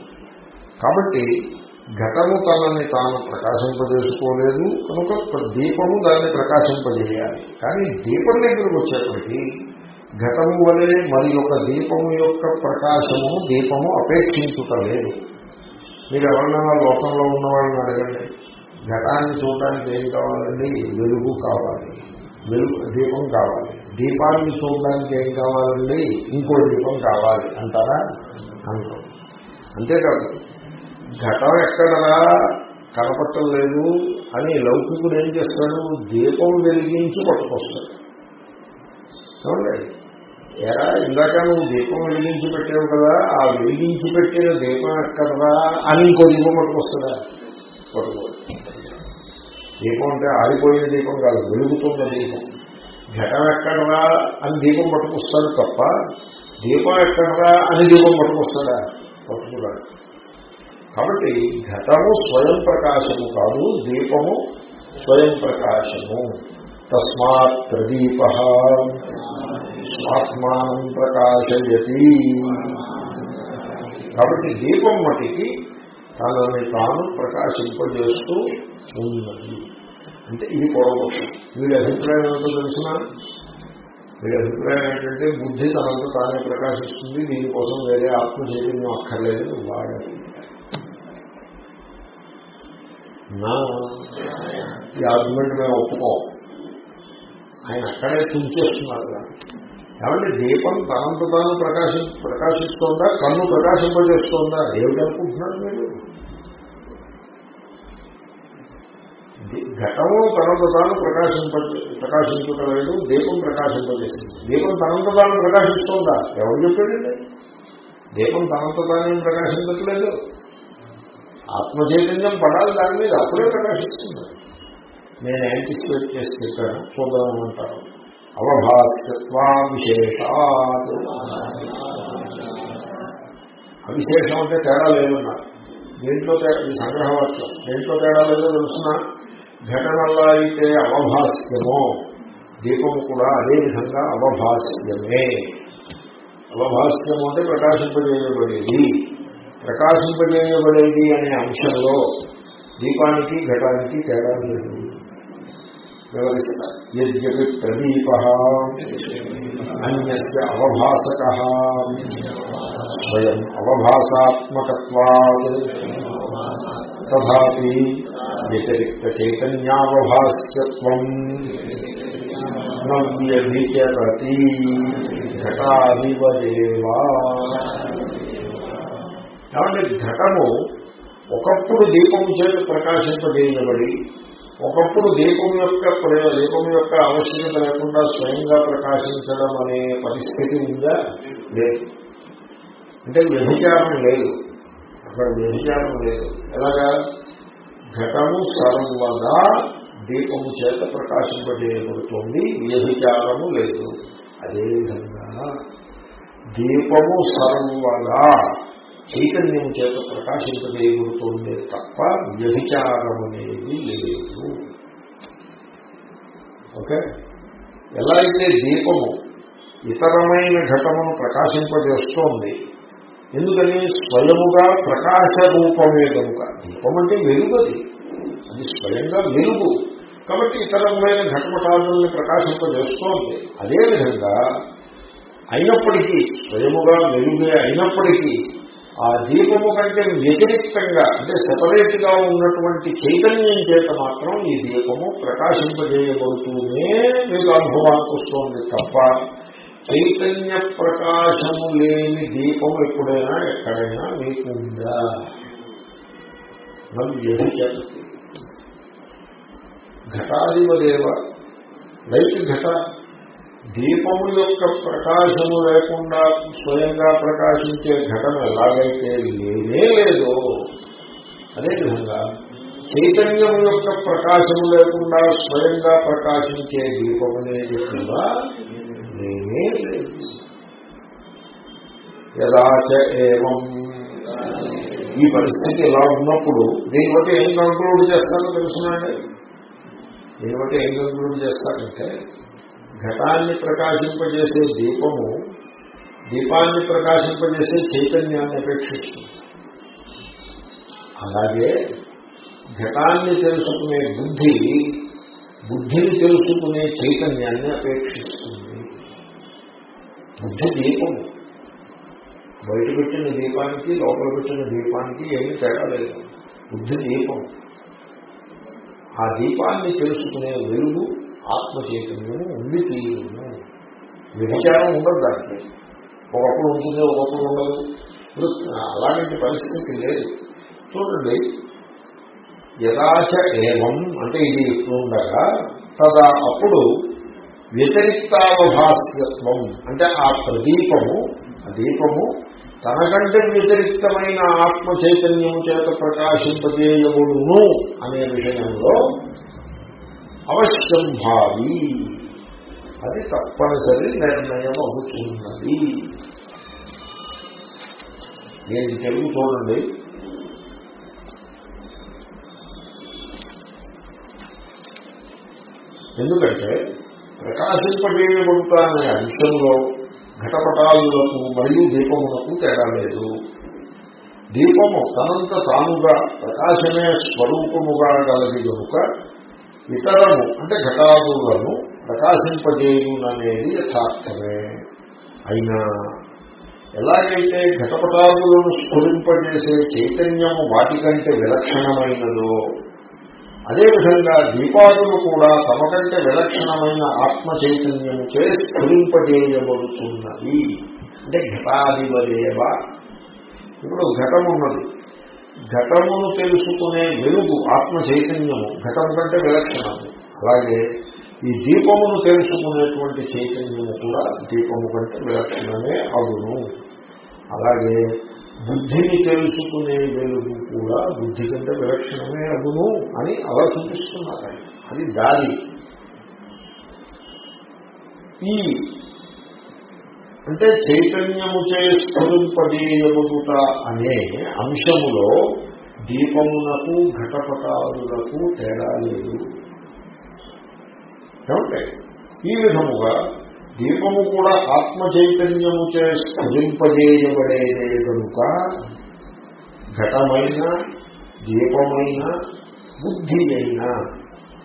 కాబట్టి ఘటము తనని తాను ప్రకాశింపజేసుకోలేదు కనుక దీపము దాన్ని ప్రకాశింపజేయాలి. కానీ దీపం దగ్గరకు వచ్చేప్పటికీ ఘటము వలె మరి యొక్క దీపము యొక్క ప్రకాశము దీపము అపేక్షించుటలేదు మీరు ఎవరినైనా లోకంలో ఉన్న వాళ్ళని అడగండి. ఘటాన్ని చూడడానికి ఏం కావాలండి? వెలుగు కావాలి. వెలుగు దీపం కావాలి. దీపాన్ని చూడడానికి ఏం కావాలండి? ఇంకో దీపం కావాలి అంటారా? అంటాం. అంతేకాదు ఘటం ఎక్కడరా? కనపట్టం లేదు అని లౌకికుడు ఏం చేస్తాడు? దీపం వెలిగించి పట్టుకొస్తాడు. చూడండి ఎరా ఇందాక నువ్వు దీపం వెలిగించి పెట్టావు కదా ఆ వెలిగించి పెట్టిన దీపం ఎక్కడరా అని ఇంకో దీపం పట్టుకొస్తుందా దీపం అంటే ఆరిపోయిన దీపం కాదు వెలుగుతున్న దీపం. ఘటం ఎక్కడరా అని దీపం పట్టుకొస్తాడు తప్ప దీపం ఎక్కడరా అని దీపం పట్టుకొస్తాడా? పట్టుకున్నాడు కాబట్టి ఘటము స్వయం ప్రకాశము కాదు దీపము స్వయం ప్రకాశము. తస్మాత్ ప్రదీప. స్వాత్మానం ప్రకాశయతి. కాబట్టి దీపం మటికి తనని తాను ప్రకాశింపజేస్తూ ఉన్నది. అంటే ఇది పొరపక్షం వీడి అభిప్రాయం ఏమిటో తెలిసిన? వీడి అభిప్రాయం ఏంటంటే బుద్ధి తనంత తానే ప్రకాశిస్తుంది దీనికోసం వేరే ఆత్మ చైతన్యం అక్కర్లేదు వాడి నా ఈ ఆర్గ్యుమెంట్ మేము ఒప్పుకోం. ఆయన అక్కడే తుంచేస్తున్నారు కాబట్టి దీపం తనంత తాను ప్రకాశి ప్రకాశిస్తోందా? కన్ను ప్రకాశింపజేస్తోందా? ఏమిటనుకుంటున్నారు మీరు. ఘటము తనంత తాను ప్రకాశింప ప్రకాశించలేదు దీపం ప్రకాశింపజేసింది. దీపం తనంత తాను ప్రకాశిస్తోందా? ఎవరు చెప్పాడండి? దీపం తనంత తానేం ప్రకాశించట్లేదు ఆత్మ చైతన్యం పడాలి దాని మీద అప్పుడే ప్రకాశిస్తుంది. నేను యాంటిసిపేట్ చేసి చెప్పాను? చూద్దామంటారు అవభాస్యత్వా విశేషాత్ అవిశేషం అంటే తేడా లేదన్నా. దేంట్లో తేడా? ఈ సంగ్రహవాక్యం. దేంట్లో తేడా లేదో తెలుసిన? ఘటనల్లో అయితే అవభాస్యమో. దీపము కూడా అదేవిధంగా అవభాస్యమే. అవభాస్యము అంటే ప్రకాశింపజేయబడేది. ప్రకాశింపజేయబడేది అనే అంశంలో దీపానికి ఘటానికి తేడా లేదు. వివరిస్తారు ప్రదీప అన్యస్ అవభాసక స్వయం అవభాసాత్మకత్వాత్. తథాపి వ్యతిరిక్త చైతన్యావభాస్యత్వం నవ్యభిచరతి ఘటాదివదేవా కాబట్టి ఘటము ఒకప్పుడు దీపము చేత ప్రకాశింపజేయబడి ఒకప్పుడు దీపం యొక్క దీపం యొక్క ఆవశ్యకత లేకుండా స్వయంగా ప్రకాశించడం అనే పరిస్థితి ఉందా? లేదు. అంటే వ్యభిచారం లేదు. అక్కడ వ్యభిచారం లేదు. ఎలాగా? ఘటము సర్వదా దీపము చేత ప్రకాశింపజేయబడుతుంది వ్యభిచారము లేదు. అదేవిధంగా దీపము సర్వదా చైతన్యం చేత ప్రకాశింపజేయబడుతుంది తప్ప వ్యభిచారం అనేది లేదు. ఓకే? ఎలా అయితే దీపము ఇతరమైన ఘటమును ప్రకాశింపజేస్తోంది ఎందుకని స్వయముగా ప్రకాశ రూపమే కనుక. దీపం అంటే వెలుగది. అది స్వయంగా వెలుగు. కాబట్టి ఇతరమైన ఘటపటాలను ప్రకాశింపజేస్తోంది. అదేవిధంగా అయినప్పటికీ స్వయముగా వెలుగే అయినప్పటికీ ఆ దీపము కంటే వ్యతిరేక్తంగా అంటే సెపరేట్గా ఉన్నటువంటి చైతన్యం చేత మాత్రం ఈ దీపము ప్రకాశింపజేయబడుతూనే మీకు అనుభవానికి వస్తుంది తప్ప చైతన్య ప్రకాశము లేని దీపం ఎప్పుడైనా ఎక్కడైనా మీకు ఉందా మనం ఘటాదివదేవ. లైట్ ఘట దీపము యొక్క ప్రకాశము లేకుండా స్వయంగా ప్రకాశించే ఘటన ఎలాగైతే లేనే లేదో అదేవిధంగా చైతన్యం యొక్క ప్రకాశము లేకుండా స్వయంగా ప్రకాశించే దీపం కూడా లేనే లేదు. యదాచ ఏవం. ఈ పరిస్థితి ఎలా ఉన్నప్పుడు దీన్ని బట్టి ఏం కంక్లూడ్ చేస్తారో తెలుసునండి? దీన్ని బట్టి ఏం కంక్లూడ్ చేస్తారంటే ఘటాన్ని ప్రకాశింపజేసే దీపము దీపాన్ని ప్రకాశింపజేసే చైతన్యాన్ని అపేక్షిస్తుంది. అలాగే ఘటాన్ని తెలుసుకునే బుద్ధి బుద్ధిని తెలుసుకునే చైతన్యాన్ని అపేక్షిస్తుంది. బుద్ధి దీపము బయట పెట్టిన దీపానికి లోపల పెట్టిన దీపానికి ఏమీ తేడా లేదు. బుద్ధి దీపం. ఆ దీపాన్ని తెలుసుకునే వెలుగు ఆత్మచైతన్యము ఉంది తీయము వ్యభిచారం ఉండదు దానికి. ఒకప్పుడు ఉంటుంది ఒకప్పుడు ఉండదు. ఇప్పుడు అలాంటి పరిస్థితి లేదు. చూడండి యథాచ ఏమం అంటే ఇది ఉండగా తదా అప్పుడు వ్యతిరిక్తావభాస్యత్వం అంటే ఆ ప్రదీపము ఆ దీపము తనకంటే వ్యతిరిక్తమైన ఆత్మ చైతన్యము చేత ప్రకాశింపజేయబడును అనే విషయంలో అవశ్యం భావి. అది తప్పనిసరి నిర్ణయం అవుతున్నది నేను తెలుగు చూడండి ఎందుకంటే ప్రకాశింపజేయబడుతానే అంశంలో ఘటపటాలకు మరియు దీపములకు తేడా లేదు. దీపము తనంత తానుగా ప్రకాశమే స్వరూపముగా గలది కనుక ఇతరము అంటే ఘటాదులను ప్రకాశింపజేయుననేది యథార్థమే. అయినా ఎలాగైతే ఘటపటాదులను స్ఫురింపజేసే చైతన్యము వాటికంటే విలక్షణమైనదో అదేవిధంగా దీపాదులు కూడా తమకంటే విలక్షణమైన ఆత్మ చైతన్యముచే స్ఫురింపజేయబడుతున్నది. అంటే ఘటాదివదేవ. ఇప్పుడు ఘటం ఉన్నది ఘటమును తెలుసుకునే వెలుగు ఆత్మ చైతన్యము. ఘటం కంటే విలక్షణము అలాగే ఈ దీపమును తెలుసుకునేటువంటి చైతన్యము కూడా దీపము కంటే విలక్షణమే అగును. అలాగే బుద్ధిని తెలుసుకునే వెలుగు కూడా బుద్ధి కంటే విలక్షణమే అగును అని అలా చూపిస్తున్నారు అది దారి. ఈ అంటే చైతన్యము చే స్ఫురింపజేయబడుట అనే అంశములో దీపమునకు ఘటపటాదులకు తేడా లేదు. ఏమంటే ఈ విధముగా దీపము కూడా ఆత్మ చైతన్యము చే స్ఫురింపజేయబడేదే కనుక ఘటమైన దీపమైన బుద్ధి అయినా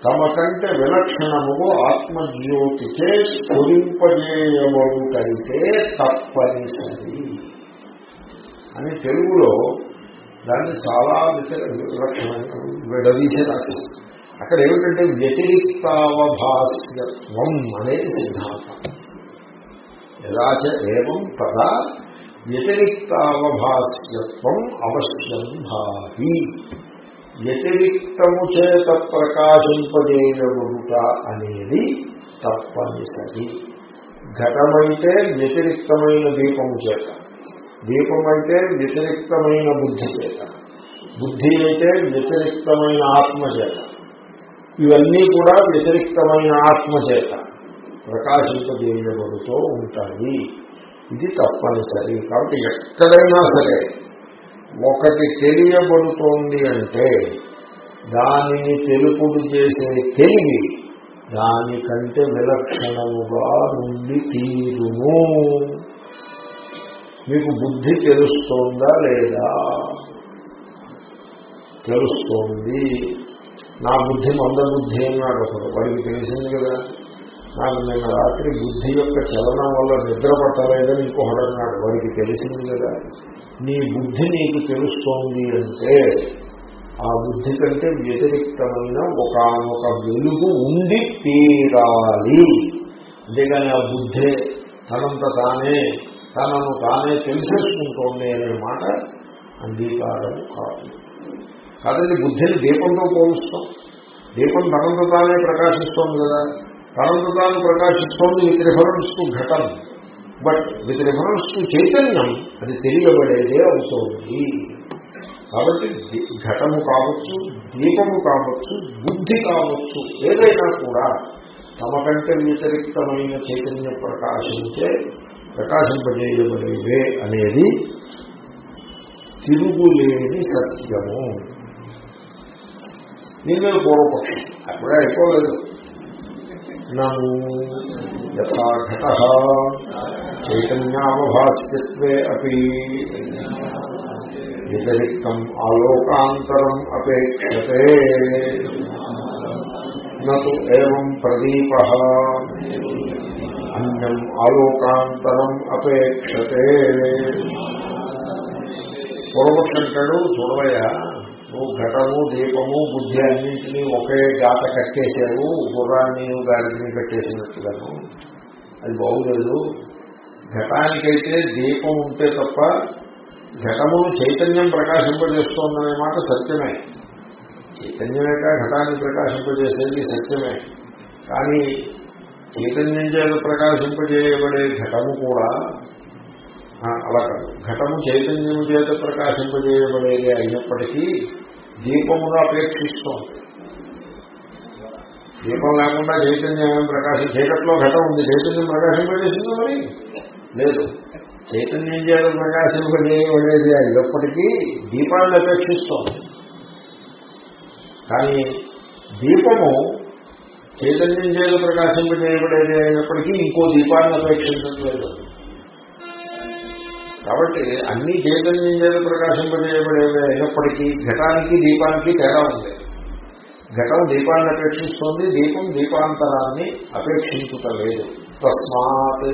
తమ కంటే విలక్షణముగు ఆత్మజ్యోతిచే స్ఫురింపజేయబడుటైతే తప్పనిసరి అని తెలుగులో దాన్ని చాలా విలక్షణంగా విడదీసి రాశారు అక్కడ ఏమిటంటే వ్యతిరిక్తావభాస్యత్వం అనేది సిద్ధాంతం. ఎలాచ ఏవం తదా వ్యతిరిక్తావభాస్యత్వం అవశ్యం భావి వ్యతిరిక్తము చేత ప్రకాశింపజేయబడుట అనేది తప్పనిసరి. ఘటమైతే వ్యతిరిక్తమైన దీపము చేత. దీపమైతే వ్యతిరిక్తమైన బుద్ధి చేత. బుద్ధి అయితే వ్యతిరిక్తమైన ఆత్మ చేత. ఇవన్నీ కూడా వ్యతిరిక్తమైన ఆత్మ చేత. ప్రకాశింపజేయబడుతూ ఉంటాయి. ఇది తప్పనిసరి. కాబట్టి ఎక్కడైనా సరే ఒకటి తెలియబడుతోంది అంటే దానిని తెలుపుడు చేసే తెలివి దానికంటే విలక్షణముగా నుండి తీరును. మీకు బుద్ధి తెలుస్తోందా లేదా? తెలుస్తోంది. నా బుద్ధి మందబుద్ధి అన్నాడు ఒకడు వాడికి తెలిసింది కదా. నాకు నిన్న రాత్రి బుద్ధి యొక్క చలనం వల్ల నిద్ర పట్టలేదని ఇంకొకడు అన్నాడు వాడికి తెలిసింది కదా నీ బుద్ధి నీకు తెలుస్తోంది అంటే ఆ బుద్ధి కంటే వ్యతిరిక్తమైన ఒకనొక వెలుగు ఉండి తీరాలి. అంతేగాని ఆ బుద్ధే తనంత తానే తనను తానే తెలిసేసుకుంటోంది అనే మాట అంగీకారం కాదు. కాదండి బుద్ధిని దీపంతో పోలుస్తాం. దీపం తనంత తానే ప్రకాశిస్తోంది కదా. తనంత తాను ప్రకాశిస్తోంది విత్ రిఫరెన్స్ టు ఘటన బట్ విత్ రిఫరెన్స్ టు చైతన్యం అది తెలియబడేదే అవుతోంది. కాబట్టి ఘటము కావచ్చు దీపము కావచ్చు బుద్ధి కావచ్చు ఏదైనా కూడా తమ కంటే వ్యతిరిక్తమైన చైతన్య ప్రకాశించే ప్రకాశింపజేయబడేవే అనేది తిరుగులేని సత్యము. దీని మీద పూర్వపక్షం. అప్పుడే అయిపోలేదు. నను యథా ఘట చైతన్యావభాస్యత్వే అపి వ్యతిరిక్తం ఆలోకాంతరం అపేక్షతే నతు ఏం ప్రదీప అన్యం ఆలోకాంతరం అపేక్షతే పూర్వపక్షం అంటాడు చూడవయ్యా నువ్వు ఘటము దీపము బుద్ధి అన్నింటినీ ఒకే గాత కట్టేశారు. గుర్రాన్ని గాడిని కట్టేసినట్టుగాను. అది బాగులేదు. ఘటానికైతే దీపం ఉంటే తప్ప ఘటమును చైతన్యం ప్రకాశింపజేస్తోందనే మాట సత్యమే. చైతన్యమేక ఘటాన్ని ప్రకాశింపజేసేది సత్యమే. కానీ చైతన్యం చేత ప్రకాశింపజేయబడే ఘటము కూడా అలా కాదు. ఘటము చైతన్యం చేత ప్రకాశింపజేయబడేది అయినప్పటికీ దీపమును అపేక్షిస్తోంది దీపం లేకుండా చైతన్యం ప్రకాశం చీకట్లో ఘటం ఉంది. చైతన్యం ప్రకాశింపజేసింది మరి? లేదు. చైతన్యం చేత ప్రకాశింపజేయబడేది అయినప్పటికీ దీపాన్ని అపేక్షిస్తోంది కానీ దీపము చైతన్యం చేత ప్రకాశింపజేయబడేది అయినప్పటికీ ఇంకో దీపాన్ని అపేక్షించట్లేదు. కాబట్టి అన్ని చైతన్యం చేత ప్రకాశింపజేయబడేవే అయినప్పటికీ ఘటానికి దీపానికి తేడా ఉంది. ఘటం దీపాన్ని అపేక్షిస్తోంది దీపం దీపాంతరాన్ని అపేక్షించుటలేదు తస్మాత్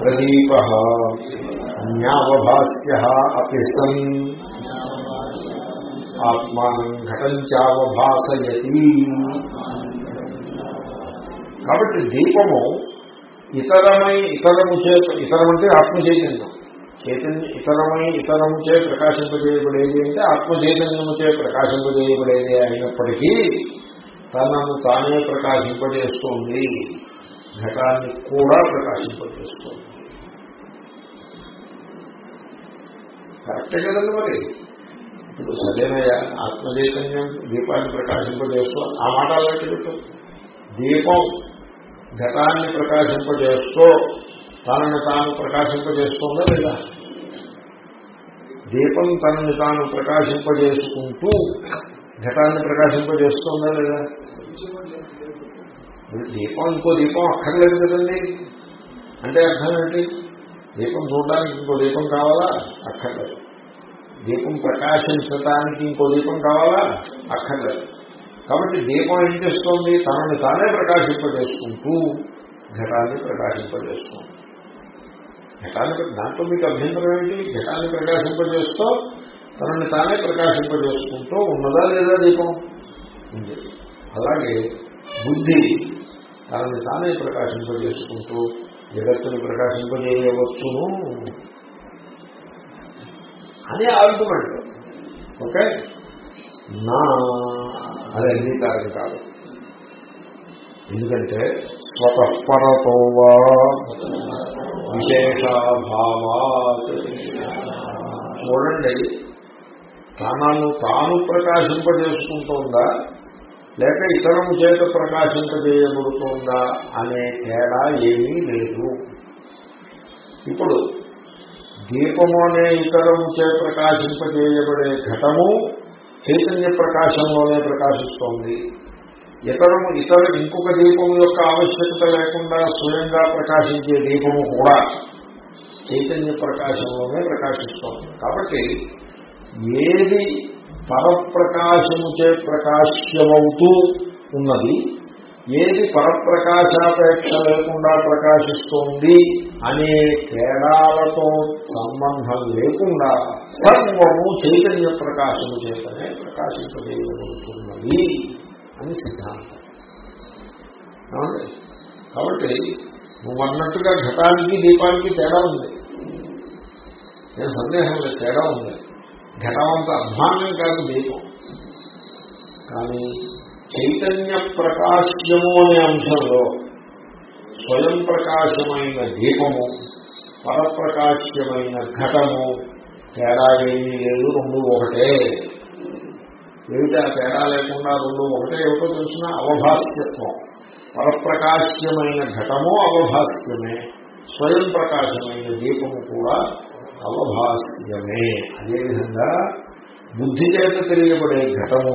ప్రదీప అన్యావభాస్య అపిసన్ ఆత్మానం ఘటంచావభాసయతి కాబట్టి దీపము ఇతరమై ఇతరము చేత ఇతరం అంటే ఆత్మ చైతన్యం చైతన్య ఇతరమై ఇతరముచే ప్రకాశింపజేయబడేది అంటే ఆత్మ చైతన్యము ప్రకాశింపజేయబడేది అయినప్పటికీ తనను తానే ప్రకాశింపజేస్తోంది. ఘటాన్ని కూడా ప్రకాశింపజేస్తోంది. కరెక్టే కదండి మరి? ఇప్పుడు సరేనయ్యా ఆత్మ చైతన్యం దీపాన్ని ప్రకాశింపజేస్తూ ఆ మాట అలాంటి పెట్టు దీపం ఘటాన్ని ప్రకాశింపజేస్తూ తనని తాను ప్రకాశింపజేస్తుందా లేదా? దీపం తనని తాను ప్రకాశింపజేసుకుంటూ ఘటాన్ని ప్రకాశింపజేస్తోందా లేదా? దీపం ఇంకో దీపం అక్కర్లేదు కదండి. అంటే అర్థం ఏంటి? దీపం చూడడానికి ఇంకో దీపం కావాలా? అక్కర్లేదు. దీపం ప్రకాశించడానికి ఇంకో దీపం కావాలా? అక్కర్లేదు. కాబట్టి దీపం ఏం చేస్తోంది? తనని తానే ప్రకాశింపజేసుకుంటూ ఘటాన్ని ప్రకాశింపజేస్తుంది. ఘటాన్ని దాంట్లో మీకు అభ్యంతరం ఏంటి ఘటాన్ని ప్రకాశింపజేస్తూ తనని తానే ప్రకాశింపజేసుకుంటూ ఉన్నదా లేదా దీపం? ఉంది. అలాగే బుద్ధి తనని తానే ప్రకాశింపజేసుకుంటూ జగత్తుని ప్రకాశింపజేయవచ్చును. అనే ఆర్గ్యుమెంట్ ఓకే? నా అది అంగీకారం కాదు. ఎందుకంటే స్వతఃపరతోవా విశేషాభావాత్. చూడండి తనను తాను ప్రకాశింపజేసుకుంటోందా లేక ఇతరము చేత ప్రకాశింపజేయబడుతోందా అనే తేడా ఏమీ లేదు. ఇప్పుడు దీపము అనే ఇతరము చే ప్రకాశింపజేయబడే ఘటము చైతన్య ప్రకాశంలోనే ప్రకాశిస్తోంది. ఇతరము ఇతర ఇంకొక దీపము యొక్క ఆవశ్యకత లేకుండా స్వయంగా ప్రకాశించే దీపము కూడా చైతన్య ప్రకాశంలోనే ప్రకాశిస్తోంది. కాబట్టి ఏది పరప్రకాశముచే ప్రకాశ్యమవుతూ ఉన్నది ఏది పరప్రకాశాపేక్ష లేకుండా ప్రకాశిస్తోంది అనే తేడాలతో సంబంధం లేకుండా సర్వము చైతన్య ప్రకాశము చేతనే ప్రకాశింపజేయబడుతున్నది. అని సిద్ధాంతం. కాబట్టి నువ్వు అన్నట్టుగా ఘటానికి దీపానికి తేడా ఉంది. నేను సందేహం లేదు తేడా ఉంది. ఘటం అంత అధ్వాన్యం కాదు దీపం. కానీ చైతన్య ప్రకాశ్యము అనే అంశంలో స్వయం ప్రకాశమైన దీపము పరప్రకాశ్యమైన ఘటము తేడా ఏమీ లేదు రెండు ఒకటే. ఏమిటి ఆ తేడా లేకుండా రెండు ఒకటే ఏమిటో తెలిసిన అవభాస్యత్వం పరప్రకాశ్యమైన ఘటము అవభాస్యమే స్వయం ప్రకాశమైన దీపము కూడా అవభాస్యమే అదేవిధంగా బుద్ధి చేత తెలియబడే ఘటము.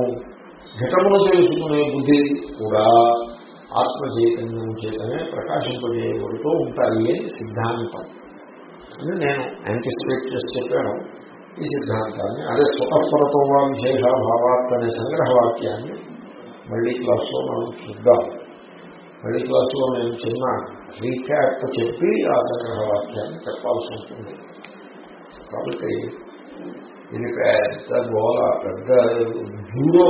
ఘటమును తెలుసుకునే బుద్ధి కూడా ఆత్మ చైతన్యం చేతనే ప్రకాశింపజేయబడుతూ ఉంటాయి అని సిద్ధాంతం. అని నేను యాంటిసిపేట్ చేసి చెప్పాను. ఈ సిద్ధాంతాన్ని అదే స్వతఃపరతో విశేషాభావాత్ అనే సంగ్రహ వాక్యాన్ని మళ్ళీ క్లాస్లో మనం చూద్దాం. మళ్ళీ క్లాస్లో నేను చిన్న రీక్యాప్ చెప్పి ఆ సంగ్రహ వాక్యాన్ని చెప్పాల్సి ఉంటుంది. కాబట్టి ఇది పెద్ద గోళ పెద్ద జూడో.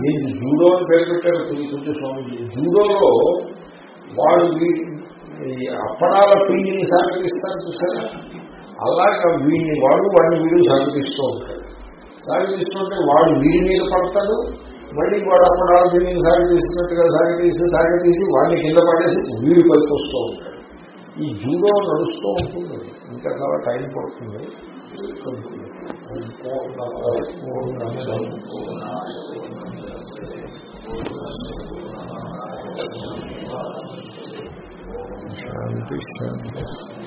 దీన్ని జూడో అని పేరు పెట్టారు కుంటి స్వామిజీ. జూడోలో వాళ్ళు అప్పడాల పిండిని సాగతిస్తారు చూసారా? అలాగా వీడిని వాడు వాడిని వీడు సాగతిస్తూ ఉంటాడు. సాగతిస్తుంటే వాడు వీడి మీద పడతాడు మళ్ళీ వాడు అప్పడాల పిండిని సాగతీసినట్టుగా సాగతీసి సాగతీసి వాడిని కింద పడేసి వీడి పైకి వస్తూ ఉంటాడు. ఈ జూడో నడుస్తూ ఉంటుంది. ఇంకా చాలా టైం పడుతుంది. శాంతి శాంతి.